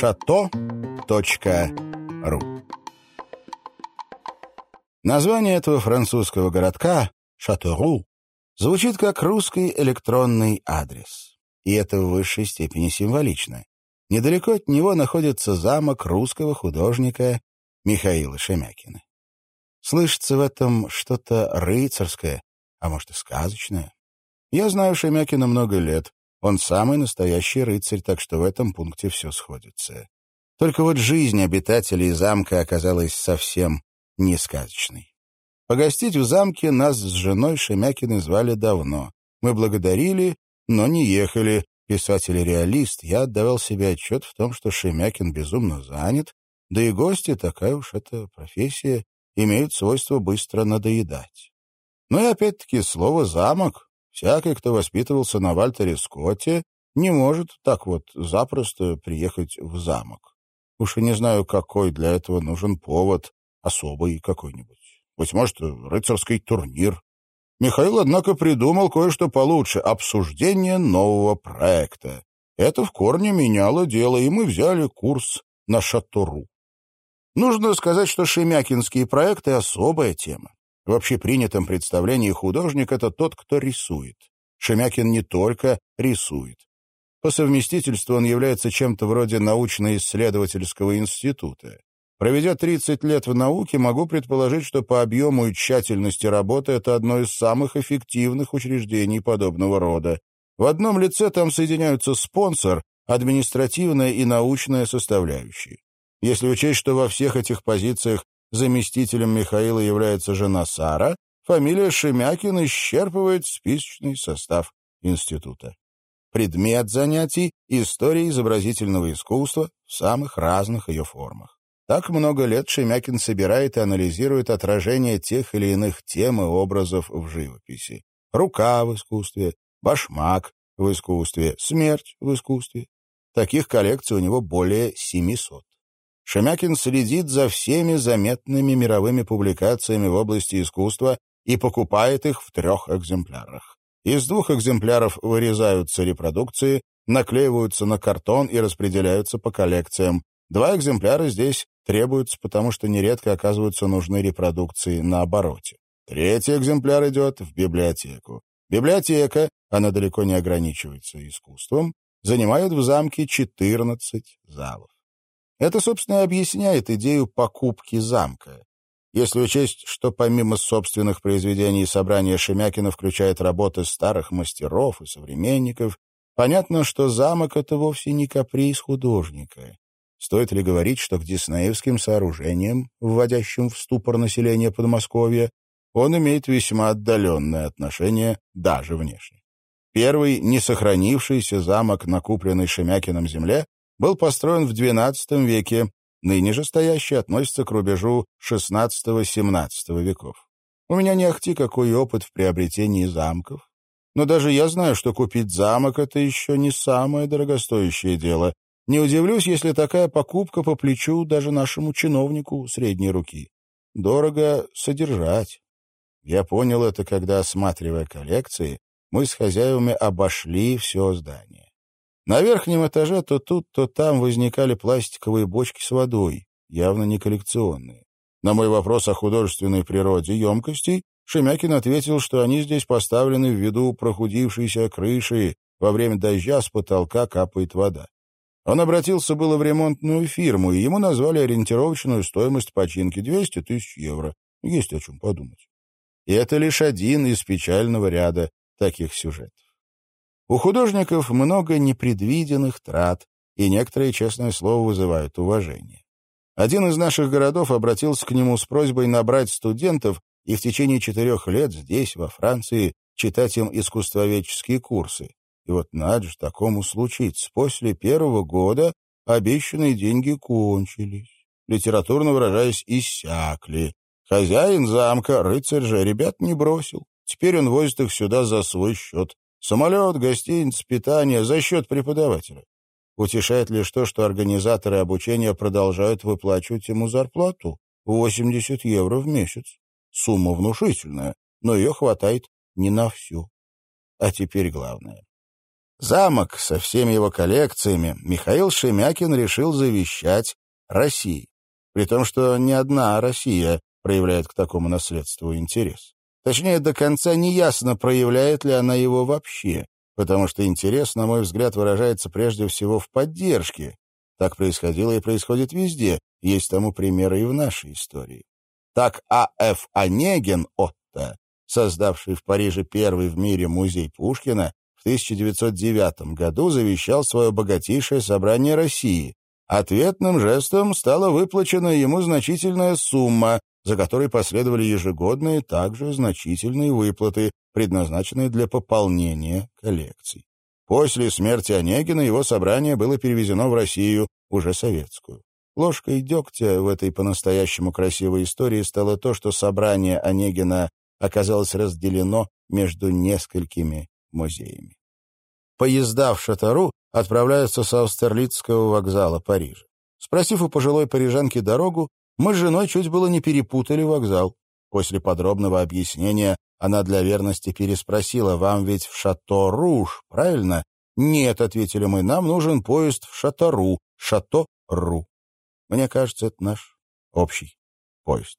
Шато.ру Название этого французского городка, Шатору, звучит как русский электронный адрес. И это в высшей степени символично. Недалеко от него находится замок русского художника Михаила Шемякина. Слышится в этом что-то рыцарское, а может и сказочное. Я знаю Шемякина много лет. Он самый настоящий рыцарь, так что в этом пункте все сходится. Только вот жизнь обитателей замка оказалась совсем не сказочной. Погостить в замке нас с женой Шемякины звали давно. Мы благодарили, но не ехали. Писатель-реалист, я отдавал себе отчет в том, что Шемякин безумно занят, да и гости, такая уж эта профессия, имеют свойство быстро надоедать. Ну и опять-таки слово «замок» всякий, кто воспитывался на Вальтере Скотте, не может так вот запросто приехать в замок. Уж и не знаю, какой для этого нужен повод, особый какой-нибудь. Быть может, рыцарский турнир. Михаил, однако, придумал кое-что получше — обсуждение нового проекта. Это в корне меняло дело, и мы взяли курс на Шатуру. Нужно сказать, что шемякинские проекты — особая тема. В общепринятом представлении художник — это тот, кто рисует. Шемякин не только рисует. По совместительству он является чем-то вроде научно-исследовательского института. Проведя 30 лет в науке, могу предположить, что по объему и тщательности работы это одно из самых эффективных учреждений подобного рода. В одном лице там соединяются спонсор, административная и научная составляющие. Если учесть, что во всех этих позициях заместителем Михаила является жена Сара, фамилия Шемякин исчерпывает списочный состав института. Предмет занятий — история изобразительного искусства в самых разных ее формах. Так много лет Шемякин собирает и анализирует отражение тех или иных тем и образов в живописи. Рука в искусстве, башмак в искусстве, смерть в искусстве. Таких коллекций у него более 700. Шемякин следит за всеми заметными мировыми публикациями в области искусства и покупает их в трех экземплярах. Из двух экземпляров вырезаются репродукции, наклеиваются на картон и распределяются по коллекциям. Два экземпляра здесь требуются, потому что нередко оказываются нужны репродукции на обороте. Третий экземпляр идет в библиотеку. Библиотека, она далеко не ограничивается искусством, занимает в замке 14 залов. Это, собственно, объясняет идею покупки замка. Если учесть, что помимо собственных произведений собрание Шемякина включает работы старых мастеров и современников, понятно, что замок — это вовсе не каприз художника. Стоит ли говорить, что к диснеевским сооружениям, вводящим в ступор население Подмосковья, он имеет весьма отдаленное отношение даже внешне. Первый несохранившийся замок на купленной Шемякином земле был построен в XII веке, ныне же стоящий относится к рубежу XVI-XVII веков. У меня не ахти какой опыт в приобретении замков, но даже я знаю, что купить замок — это еще не самое дорогостоящее дело. Не удивлюсь, если такая покупка по плечу даже нашему чиновнику средней руки. Дорого содержать. Я понял это, когда, осматривая коллекции, мы с хозяевами обошли все здание. На верхнем этаже то тут, то там возникали пластиковые бочки с водой, явно не коллекционные. На мой вопрос о художественной природе емкостей Шемякин ответил, что они здесь поставлены ввиду прохудившейся крыши, во время дождя с потолка капает вода. Он обратился было в ремонтную фирму, и ему назвали ориентировочную стоимость починки 200 тысяч евро. Есть о чем подумать. И это лишь один из печального ряда таких сюжетов. У художников много непредвиденных трат, и некоторые, честное слово, вызывают уважение. Один из наших городов обратился к нему с просьбой набрать студентов и в течение четырех лет здесь, во Франции, читать им искусствоведческие курсы. И вот надо же такому случиться. После первого года обещанные деньги кончились. Литературно выражаясь, иссякли. Хозяин замка, рыцарь же, ребят не бросил. Теперь он возит их сюда за свой счет. Самолет, гостиница, питание за счет преподавателя. Утешает лишь то, что организаторы обучения продолжают выплачивать ему зарплату 80 евро в месяц. Сумма внушительная, но ее хватает не на всю. А теперь главное. Замок со всеми его коллекциями Михаил Шемякин решил завещать России. При том, что ни одна Россия проявляет к такому наследству интерес. Точнее, до конца не ясно, проявляет ли она его вообще, потому что интерес, на мой взгляд, выражается прежде всего в поддержке. Так происходило и происходит везде, есть тому примеры и в нашей истории. Так А.Ф. Онегин Отто, создавший в Париже первый в мире музей Пушкина, в 1909 году завещал свое богатейшее собрание России. Ответным жестом стала выплачена ему значительная сумма, за которой последовали ежегодные также значительные выплаты, предназначенные для пополнения коллекций. После смерти Онегина его собрание было перевезено в Россию, уже советскую. Ложкой дегтя в этой по-настоящему красивой истории стало то, что собрание Онегина оказалось разделено между несколькими музеями. Поезда в Шатару отправляются с Аустерлицкого вокзала Парижа. Спросив у пожилой парижанки дорогу, мы с женой чуть было не перепутали вокзал. После подробного объяснения она для верности переспросила, «Вам ведь в Шато-Руж, правильно?» «Нет», — ответили мы, — «нам нужен поезд в Шатару, Шато-Ру». Мне кажется, это наш общий поезд.